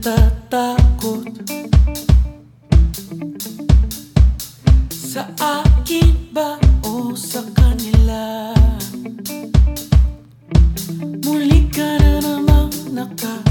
natatakot Sa akin ba o sa kanila? Muli ka na namang nakatatakot